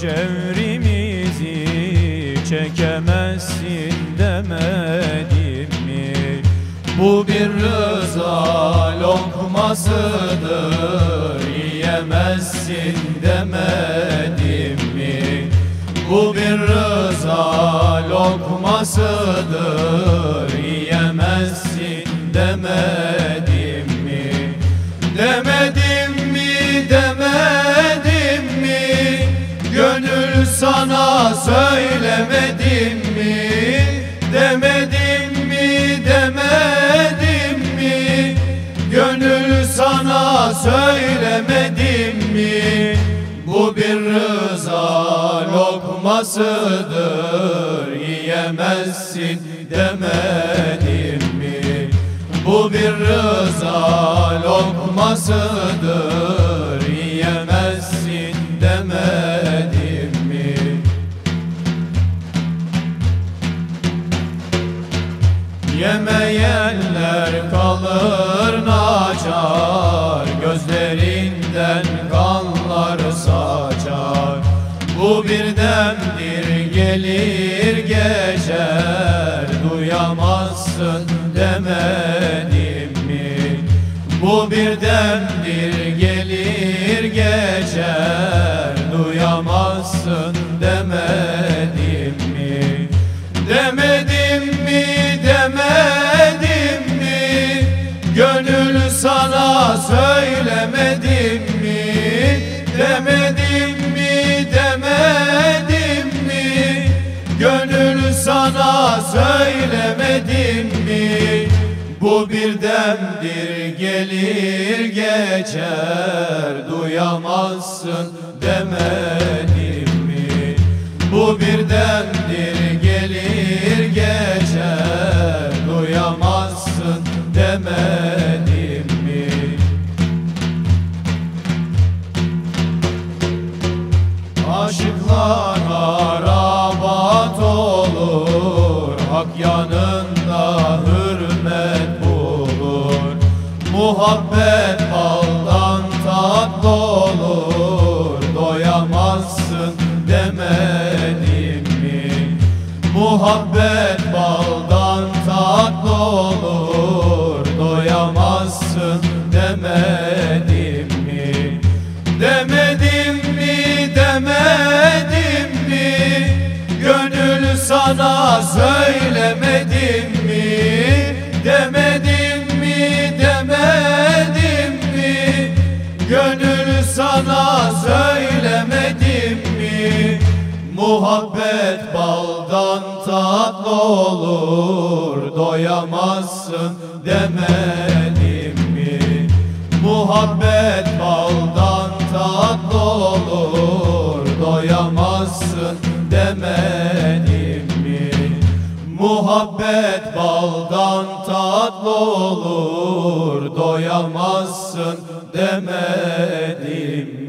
cevrimizi çekemezsin demedim mi? Bu bir rıza lokmasıdır yiyemezsin demedim mi? Bu bir rıza lokmasıdır söylemedim mi? Bu bir rıza lokmasıdır Yiyemezsin demedim mi? Bu bir rıza lokmasıdır Bu bir gelir geçer Duyamazsın demedim mi? Bu bir gelir geçer sana söylemedim mi? Bu bir demdir gelir geçer Duyamazsın demedim mi? Bu bir demdir gelir geçer Duyamazsın demedim mi? Aşıklar yanında hürmet bulur Muhabbet baldan tatlı olur Doyamazsın demedim mi? Muhabbet söylemedim mi? Demedim mi? Demedim mi? Gönül sana söylemedim mi? Muhabbet baldan tatlı olur Doyamazsın demedim mi? Muhabbet baldan tatlı olur Doyamazsın demedim Muhabbet baldan tatlı olur Doyamazsın demedim